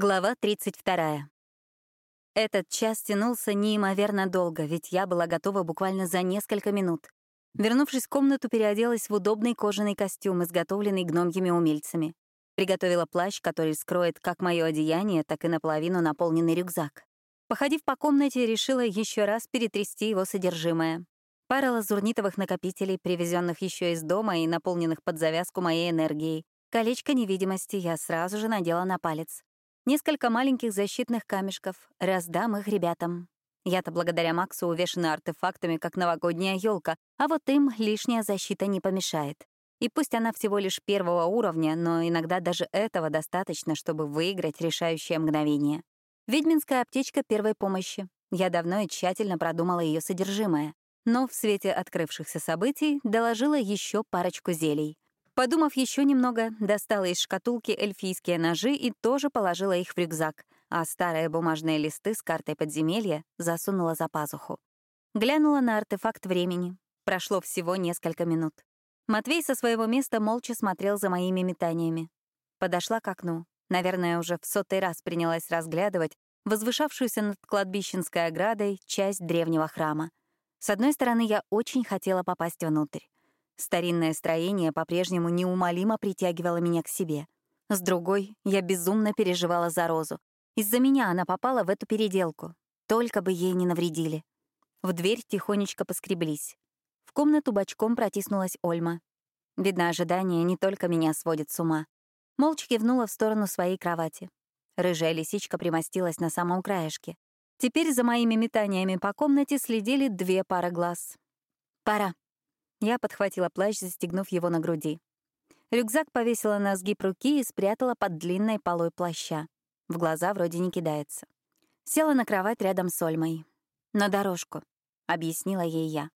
Глава 32. Этот час тянулся неимоверно долго, ведь я была готова буквально за несколько минут. Вернувшись в комнату, переоделась в удобный кожаный костюм, изготовленный гномьими умельцами. Приготовила плащ, который скроет как мое одеяние, так и наполовину наполненный рюкзак. Походив по комнате, решила еще раз перетрясти его содержимое. Пара лазурнитовых накопителей, привезенных еще из дома и наполненных под завязку моей энергией. Колечко невидимости я сразу же надела на палец. Несколько маленьких защитных камешков. Раздам их ребятам. Я-то благодаря Максу увешана артефактами, как новогодняя елка, а вот им лишняя защита не помешает. И пусть она всего лишь первого уровня, но иногда даже этого достаточно, чтобы выиграть решающее мгновение. Ведьминская аптечка первой помощи. Я давно и тщательно продумала ее содержимое. Но в свете открывшихся событий доложила еще парочку зелий. Подумав еще немного, достала из шкатулки эльфийские ножи и тоже положила их в рюкзак, а старые бумажные листы с картой подземелья засунула за пазуху. Глянула на артефакт времени. Прошло всего несколько минут. Матвей со своего места молча смотрел за моими метаниями. Подошла к окну. Наверное, уже в сотый раз принялась разглядывать возвышавшуюся над кладбищенской оградой часть древнего храма. С одной стороны, я очень хотела попасть внутрь. Старинное строение по-прежнему неумолимо притягивало меня к себе. С другой, я безумно переживала за Розу. Из-за меня она попала в эту переделку. Только бы ей не навредили. В дверь тихонечко поскреблись. В комнату бочком протиснулась Ольма. Видно, ожидание не только меня сводит с ума. Молча кивнула в сторону своей кровати. Рыжая лисичка примостилась на самом краешке. Теперь за моими метаниями по комнате следили две пары глаз. «Пора», я подхватила плащ, застегнув его на груди. Рюкзак повесила на сгиб руки и спрятала под длинной полой плаща. В глаза вроде не кидается. Села на кровать рядом с Ольмой. «На дорожку», — объяснила ей я.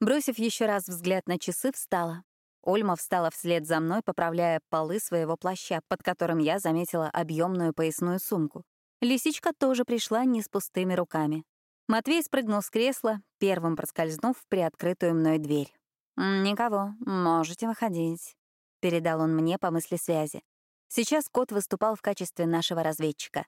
Бросив еще раз взгляд на часы, встала. Ольма встала вслед за мной, поправляя полы своего плаща, под которым я заметила объемную поясную сумку. Лисичка тоже пришла не с пустыми руками. Матвей спрыгнул с кресла, первым проскользнув в приоткрытую мной дверь. «Никого, можете выходить», — передал он мне по мысли связи. Сейчас кот выступал в качестве нашего разведчика.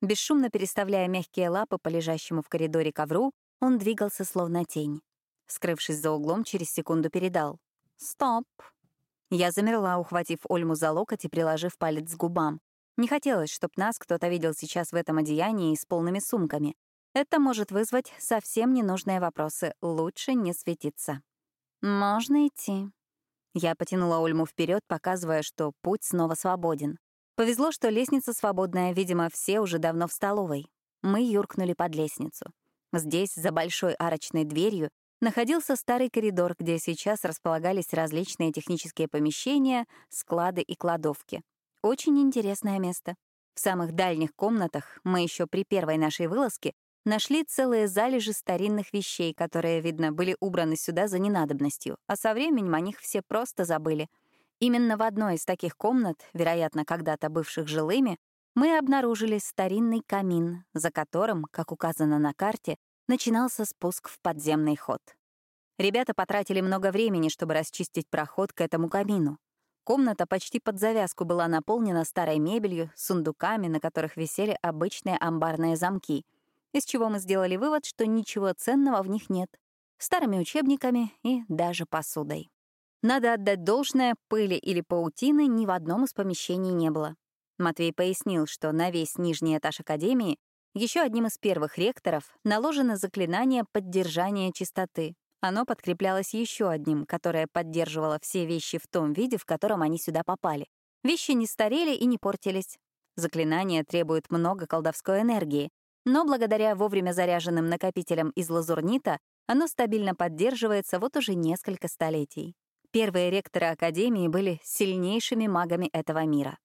Бесшумно переставляя мягкие лапы по лежащему в коридоре ковру, он двигался словно тень. Скрывшись за углом, через секунду передал. «Стоп». Я замерла, ухватив Ольму за локоть и приложив палец к губам. Не хотелось, чтобы нас кто-то видел сейчас в этом одеянии с полными сумками. Это может вызвать совсем ненужные вопросы. Лучше не светиться. «Можно идти». Я потянула Ольму вперед, показывая, что путь снова свободен. Повезло, что лестница свободная, видимо, все уже давно в столовой. Мы юркнули под лестницу. Здесь, за большой арочной дверью, находился старый коридор, где сейчас располагались различные технические помещения, склады и кладовки. Очень интересное место. В самых дальних комнатах мы еще при первой нашей вылазке Нашли целые залежи старинных вещей, которые, видно, были убраны сюда за ненадобностью, а со временем о них все просто забыли. Именно в одной из таких комнат, вероятно, когда-то бывших жилыми, мы обнаружили старинный камин, за которым, как указано на карте, начинался спуск в подземный ход. Ребята потратили много времени, чтобы расчистить проход к этому камину. Комната почти под завязку была наполнена старой мебелью, сундуками, на которых висели обычные амбарные замки — из чего мы сделали вывод, что ничего ценного в них нет. Старыми учебниками и даже посудой. Надо отдать должное, пыли или паутины ни в одном из помещений не было. Матвей пояснил, что на весь нижний этаж Академии еще одним из первых ректоров наложено заклинание поддержания чистоты. Оно подкреплялось еще одним, которое поддерживало все вещи в том виде, в котором они сюда попали. Вещи не старели и не портились. Заклинание требует много колдовской энергии, но благодаря вовремя заряженным накопителям из лазурнита оно стабильно поддерживается вот уже несколько столетий. Первые ректоры Академии были сильнейшими магами этого мира.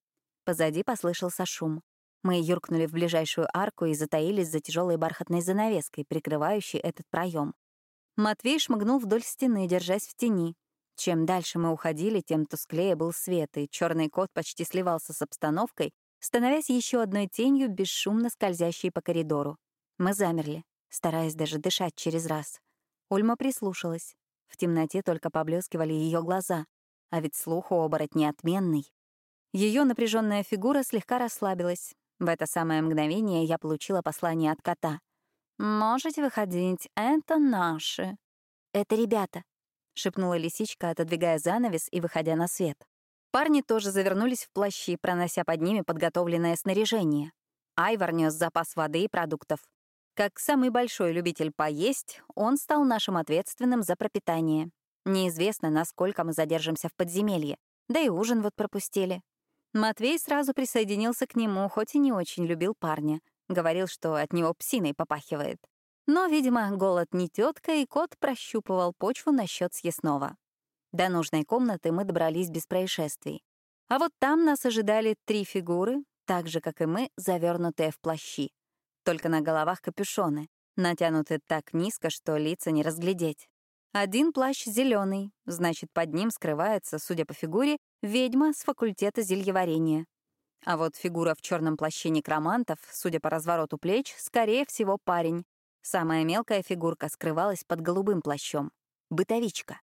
Позади послышался шум. Мы юркнули в ближайшую арку и затаились за тяжелой бархатной занавеской, прикрывающей этот проем. Матвей шмыгнул вдоль стены, держась в тени. Чем дальше мы уходили, тем тусклее был свет, и черный кот почти сливался с обстановкой, становясь еще одной тенью, бесшумно скользящей по коридору. Мы замерли, стараясь даже дышать через раз. Ульма прислушалась. В темноте только поблескивали ее глаза, а ведь слух у оборотни отменный. Ее напряженная фигура слегка расслабилась. В это самое мгновение я получила послание от кота. «Можете выходить, это наши». «Это ребята», — шепнула лисичка, отодвигая занавес и выходя на свет. Парни тоже завернулись в плащи, пронося под ними подготовленное снаряжение. Айвар нес запас воды и продуктов. Как самый большой любитель поесть, он стал нашим ответственным за пропитание. Неизвестно, насколько мы задержимся в подземелье. Да и ужин вот пропустили. Матвей сразу присоединился к нему, хоть и не очень любил парня. Говорил, что от него псиной попахивает. Но, видимо, голод не тетка, и кот прощупывал почву насчет съестного. До нужной комнаты мы добрались без происшествий. А вот там нас ожидали три фигуры, так же, как и мы, завернутые в плащи. Только на головах капюшоны, натянуты так низко, что лица не разглядеть. Один плащ зеленый, значит, под ним скрывается, судя по фигуре, ведьма с факультета зельеварения. А вот фигура в черном плаще некромантов, судя по развороту плеч, скорее всего, парень. Самая мелкая фигурка скрывалась под голубым плащом. Бытовичка.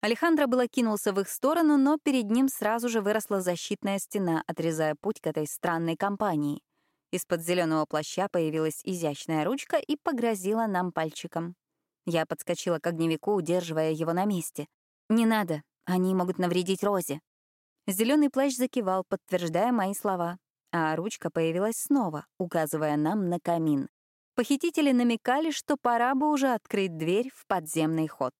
Алехандро было кинулся в их сторону, но перед ним сразу же выросла защитная стена, отрезая путь к этой странной компании. Из-под зеленого плаща появилась изящная ручка и погрозила нам пальчиком. Я подскочила к огневику, удерживая его на месте. «Не надо, они могут навредить Розе». Зеленый плащ закивал, подтверждая мои слова, а ручка появилась снова, указывая нам на камин. Похитители намекали, что пора бы уже открыть дверь в подземный ход.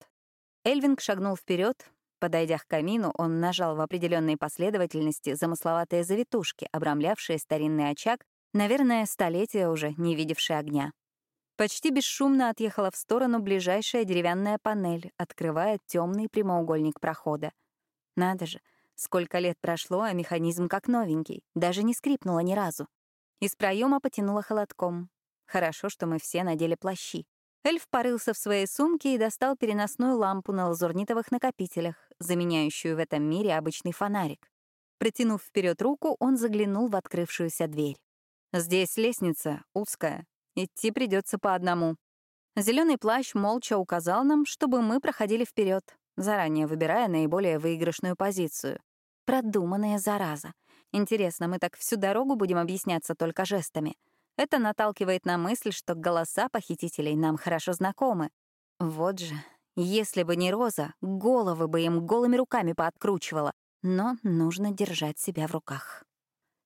Эльвинг шагнул вперед. Подойдя к камину, он нажал в определенной последовательности замысловатые завитушки, обрамлявшие старинный очаг, наверное, столетия уже не видевший огня. Почти бесшумно отъехала в сторону ближайшая деревянная панель, открывая темный прямоугольник прохода. Надо же, сколько лет прошло, а механизм как новенький, даже не скрипнула ни разу. Из проема потянуло холодком. Хорошо, что мы все надели плащи. Эльф порылся в своей сумке и достал переносную лампу на лазурнитовых накопителях, заменяющую в этом мире обычный фонарик. Протянув вперед руку, он заглянул в открывшуюся дверь. «Здесь лестница, узкая. Идти придется по одному». Зеленый плащ молча указал нам, чтобы мы проходили вперед, заранее выбирая наиболее выигрышную позицию. Продуманная зараза. Интересно, мы так всю дорогу будем объясняться только жестами — это наталкивает на мысль, что голоса похитителей нам хорошо знакомы. Вот же, если бы не Роза, головы бы им голыми руками пооткручивала. Но нужно держать себя в руках.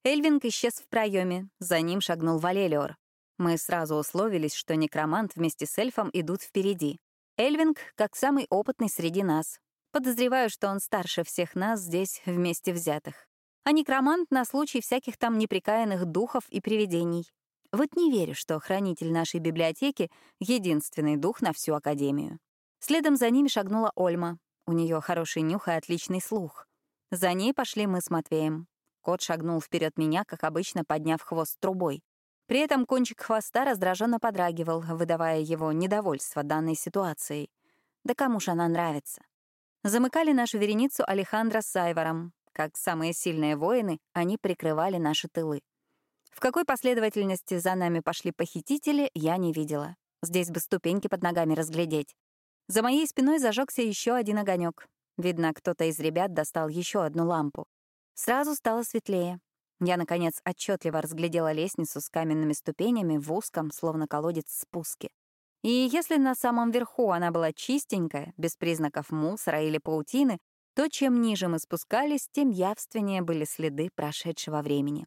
Эльвинг исчез в проеме, за ним шагнул Валелиор. Мы сразу условились, что некромант вместе с эльфом идут впереди. Эльвинг как самый опытный среди нас. Подозреваю, что он старше всех нас здесь вместе взятых. А некромант на случай всяких там неприкаянных духов и привидений. Вот не верю, что хранитель нашей библиотеки — единственный дух на всю Академию. Следом за ними шагнула Ольма. У нее хороший нюх и отличный слух. За ней пошли мы с Матвеем. Кот шагнул вперед меня, как обычно, подняв хвост трубой. При этом кончик хвоста раздраженно подрагивал, выдавая его недовольство данной ситуацией. Да кому ж она нравится? Замыкали нашу вереницу Алехандро с Айваром. Как самые сильные воины, они прикрывали наши тылы. В какой последовательности за нами пошли похитители, я не видела. Здесь бы ступеньки под ногами разглядеть. За моей спиной зажегся еще один огонек. Видно, кто-то из ребят достал еще одну лампу. Сразу стало светлее. Я, наконец, отчетливо разглядела лестницу с каменными ступенями в узком, словно колодец, спуске. И если на самом верху она была чистенькая, без признаков мусора или паутины, то чем ниже мы спускались, тем явственнее были следы прошедшего времени.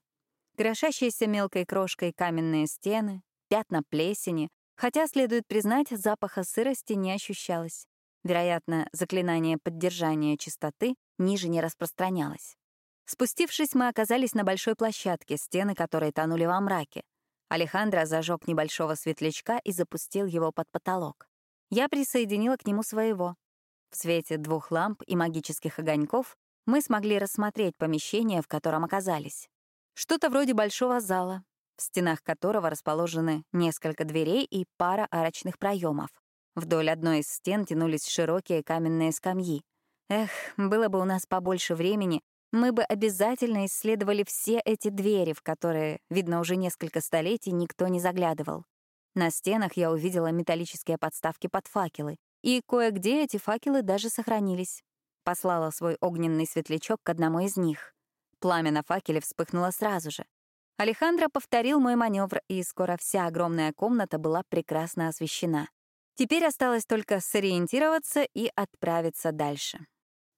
Крошащиеся мелкой крошкой каменные стены, пятна плесени, хотя, следует признать, запаха сырости не ощущалось. Вероятно, заклинание поддержания чистоты ниже не распространялось. Спустившись, мы оказались на большой площадке, стены которой тонули во мраке. Алехандро зажег небольшого светлячка и запустил его под потолок. Я присоединила к нему своего. В свете двух ламп и магических огоньков мы смогли рассмотреть помещение, в котором оказались. Что-то вроде большого зала, в стенах которого расположены несколько дверей и пара арочных проемов. Вдоль одной из стен тянулись широкие каменные скамьи. Эх, было бы у нас побольше времени, мы бы обязательно исследовали все эти двери, в которые, видно, уже несколько столетий никто не заглядывал. На стенах я увидела металлические подставки под факелы, и кое-где эти факелы даже сохранились. Послала свой огненный светлячок к одному из них. Пламя на факеле вспыхнуло сразу же. Алехандро повторил мой маневр, и скоро вся огромная комната была прекрасно освещена. Теперь осталось только сориентироваться и отправиться дальше.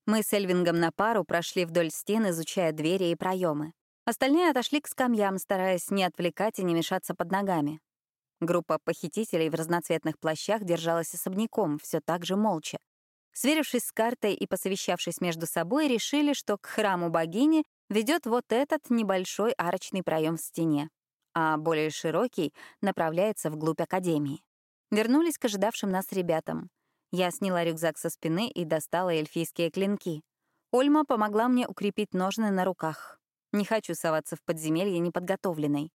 Мы с Эльвингом на пару прошли вдоль стен, изучая двери и проемы. Остальные отошли к скамьям, стараясь не отвлекать и не мешаться под ногами. Группа похитителей в разноцветных плащах держалась особняком, все так же молча. Сверившись с картой и посовещавшись между собой, решили, что к храму богини ведет вот этот небольшой арочный проем в стене, а более широкий направляется вглубь академии. Вернулись к ожидавшим нас ребятам. Я сняла рюкзак со спины и достала эльфийские клинки. Ольма помогла мне укрепить ножны на руках. Не хочу соваться в подземелье неподготовленной.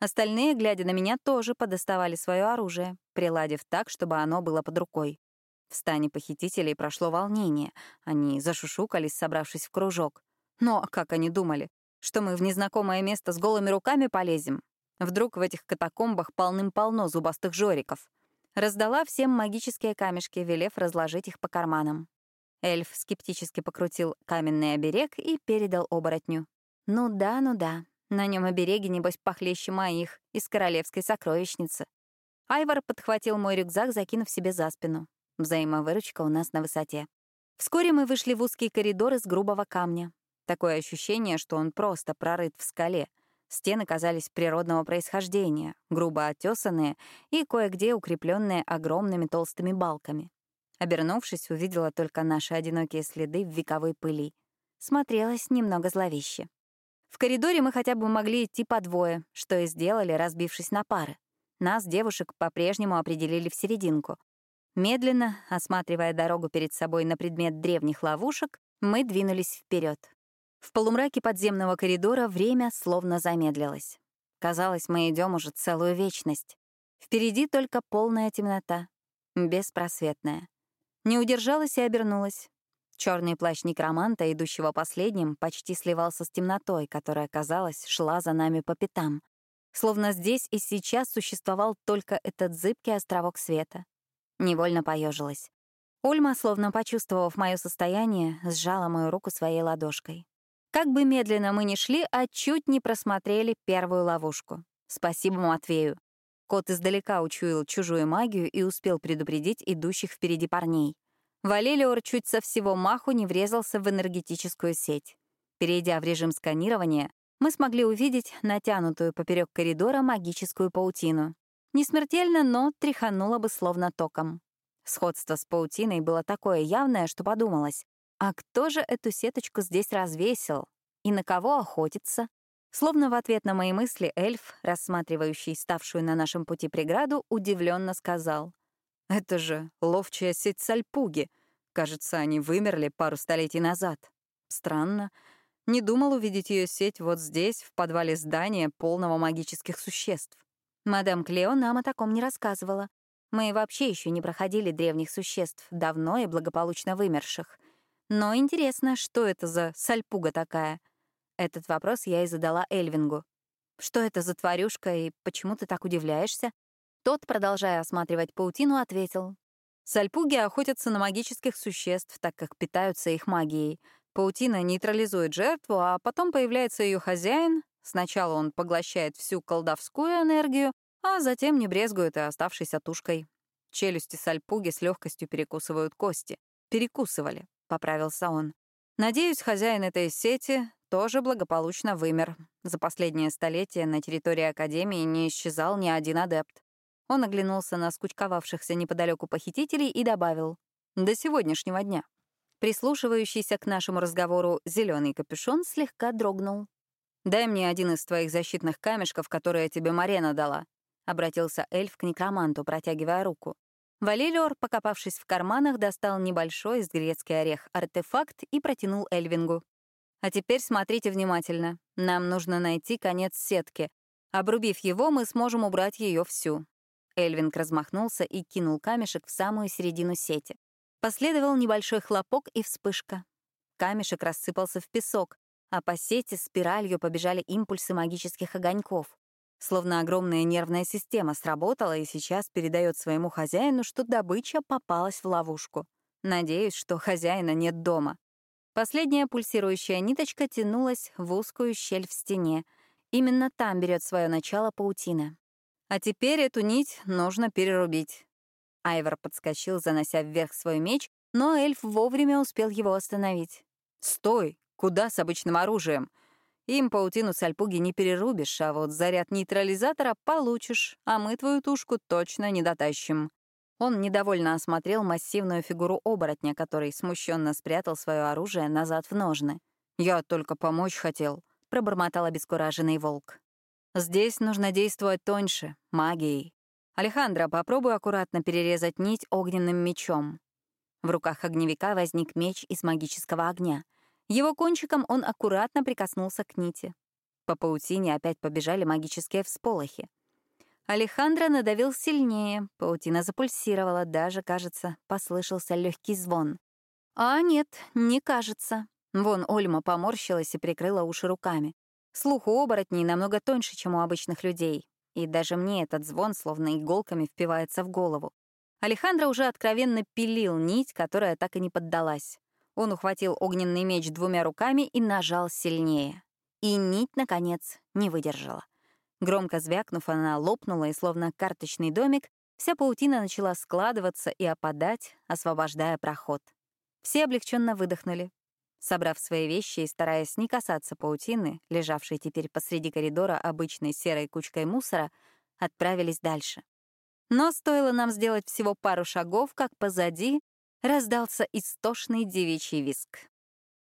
Остальные, глядя на меня, тоже подоставали свое оружие, приладив так, чтобы оно было под рукой. В стане похитителей прошло волнение. Они зашушукались, собравшись в кружок. Но как они думали? Что мы в незнакомое место с голыми руками полезем? Вдруг в этих катакомбах полным-полно зубастых жориков. Раздала всем магические камешки, велев разложить их по карманам. Эльф скептически покрутил каменный оберег и передал оборотню. «Ну да, ну да. На нем обереги, небось, похлеще моих, из королевской сокровищницы». Айвар подхватил мой рюкзак, закинув себе за спину. Взаимовыручка у нас на высоте. Вскоре мы вышли в узкий коридор из грубого камня. Такое ощущение, что он просто прорыт в скале. Стены казались природного происхождения, грубо отесанные и кое-где укрепленные огромными толстыми балками. Обернувшись, увидела только наши одинокие следы в вековой пыли. Смотрелось немного зловеще. В коридоре мы хотя бы могли идти по двое, что и сделали, разбившись на пары. Нас, девушек, по-прежнему определили в серединку. Медленно, осматривая дорогу перед собой на предмет древних ловушек, мы двинулись вперед. В полумраке подземного коридора время словно замедлилось. Казалось, мы идем уже целую вечность. Впереди только полная темнота, беспросветная. Не удержалась и обернулась. Черный плащ некроманта, идущего последним, почти сливался с темнотой, которая, казалось, шла за нами по пятам. Словно здесь и сейчас существовал только этот зыбкий островок света. Невольно поежилась. Ульма, словно почувствовав мое состояние, сжала мою руку своей ладошкой. Как бы медленно мы ни шли, а чуть не просмотрели первую ловушку. Спасибо Матвею. Кот издалека учуял чужую магию и успел предупредить идущих впереди парней. Валелиор чуть со всего маху не врезался в энергетическую сеть. Перейдя в режим сканирования, мы смогли увидеть натянутую поперек коридора магическую паутину. Не смертельно, но тряхануло бы словно током. Сходство с паутиной было такое явное, что подумалось, а кто же эту сеточку здесь развесил? И на кого охотится? Словно в ответ на мои мысли эльф, рассматривающий ставшую на нашем пути преграду, удивленно сказал. «Это же ловчая сеть сальпуги. Кажется, они вымерли пару столетий назад. Странно. Не думал увидеть ее сеть вот здесь, в подвале здания, полного магических существ. Мадам Клео нам о таком не рассказывала. Мы вообще еще не проходили древних существ, давно и благополучно вымерших. Но интересно, что это за сальпуга такая? Этот вопрос я и задала Эльвингу. Что это за тварюшка и почему ты так удивляешься? Тот, продолжая осматривать паутину, ответил. Сальпуги охотятся на магических существ, так как питаются их магией. Паутина нейтрализует жертву, а потом появляется ее хозяин, Сначала он поглощает всю колдовскую энергию, а затем не брезгует и оставшейся тушкой. Челюсти сальпуги с легкостью перекусывают кости. Перекусывали, поправился он. Надеюсь, хозяин этой сети тоже благополучно вымер. За последнее столетие на территории Академии не исчезал ни один адепт. Он оглянулся на скучковавшихся неподалеку похитителей и добавил «до сегодняшнего дня». Прислушивающийся к нашему разговору зеленый капюшон слегка дрогнул. «Дай мне один из твоих защитных камешков, которые тебе Марена дала», — обратился эльф к некроманту, протягивая руку. Валилиор, покопавшись в карманах, достал небольшой из грецкий орех артефакт и протянул Эльвингу. «А теперь смотрите внимательно. Нам нужно найти конец сетки. Обрубив его, мы сможем убрать ее всю». Эльвинг размахнулся и кинул камешек в самую середину сети. Последовал небольшой хлопок и вспышка. Камешек рассыпался в песок, а по сети спиралью побежали импульсы магических огоньков. Словно огромная нервная система сработала и сейчас передает своему хозяину, что добыча попалась в ловушку. Надеюсь, что хозяина нет дома. Последняя пульсирующая ниточка тянулась в узкую щель в стене, Именно там берет свое начало паутина. А теперь эту нить нужно перерубить. Айвор подскочил, занося вверх свой меч, но эльф вовремя успел его остановить. «Стой! Куда с обычным оружием? Им паутину с альпуги не перерубишь, а вот заряд нейтрализатора получишь, а мы твою тушку точно не дотащим». Он недовольно осмотрел массивную фигуру оборотня, который смущенно спрятал свое оружие назад в ножны. «Я только помочь хотел», — пробормотал обескураженный волк. «Здесь нужно действовать тоньше, магией. Алехандро, попробуй аккуратно перерезать нить огненным мечом». В руках огневика возник меч из магического огня. Его кончиком он аккуратно прикоснулся к нити. По паутине опять побежали магические всполохи. Алехандро надавил сильнее, паутина запульсировала, даже, кажется, послышался легкий звон. А нет, не кажется. Вон Ольма поморщилась и прикрыла уши руками. Слух у оборотней намного тоньше, чем у обычных людей. И даже мне этот звон словно иголками впивается в голову. Алехандро уже откровенно пилил нить, которая так и не поддалась. Он ухватил огненный меч двумя руками и нажал сильнее. И нить, наконец, не выдержала. Громко звякнув, она лопнула, и словно карточный домик, вся паутина начала складываться и опадать, освобождая проход. Все облегченно выдохнули. Собрав свои вещи и стараясь не касаться паутины, лежавшей теперь посреди коридора обычной серой кучкой мусора, отправились дальше. Но стоило нам сделать всего пару шагов, как позади раздался истошный девичий виск.